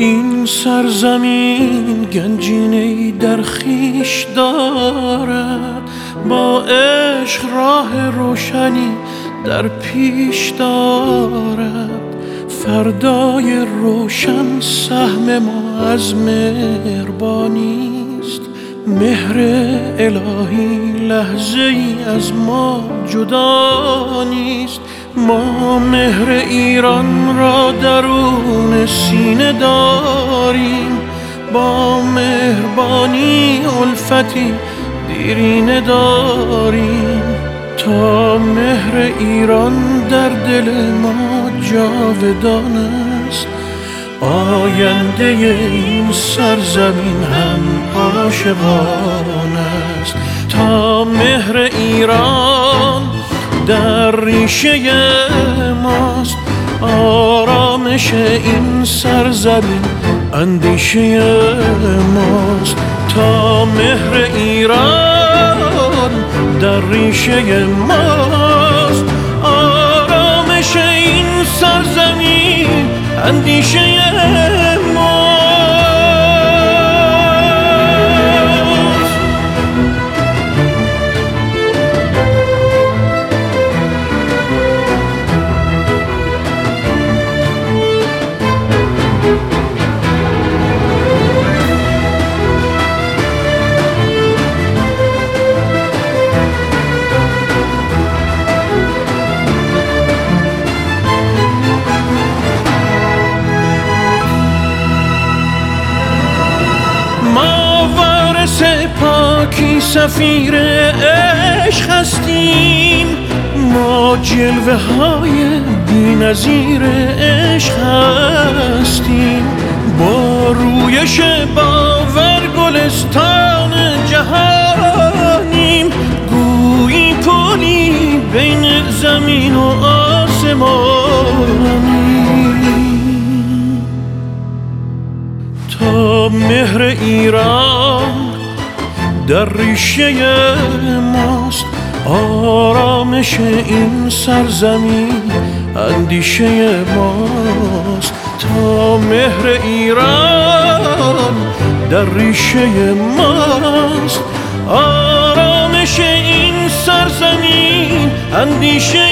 این سرزمین گنجینه در خیش دارد. با عشق راه روشنی در پیش دارد. فردای روشن سهم ما از مهربانیست مهر الهی لحظه ای از ما جدا نیست. ما مهر ایران را درون سینه داریم. با مهربانی الفتی دیرینه داریم. تا مهر ایران در دل ما جاودان است. آینده این سرزمین هم عاشقان است. تا مهر ایران در ریشه ماست. آرامش این سرزمین اندیشه ماست. تا مهر ایران در ریشه ماست. آرامش این سرزمین اندیشه پاکی سفیر عشق هستیم ما جلوه های بی نظیر عشق هستیم. با رویش باور گلستان جهانیم. گویی پلی بین زمین و آسمانیم. تا مهر ایران در ریشه ماست آرامش این سرزمین اندیشه ماست تا مهر ایران در ریشه ماست آرامش این سرزمین اندیشه